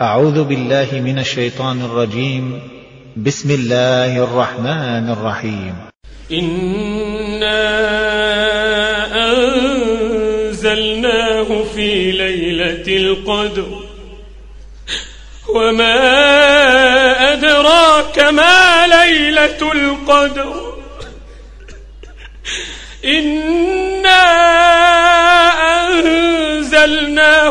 أعوذ بالله من الشيطان الرجيم. بسم الله الرحمن الرحيم. إنا أنزلناه في ليلة القدر. وما أدراك ما ليلة القدر. إنا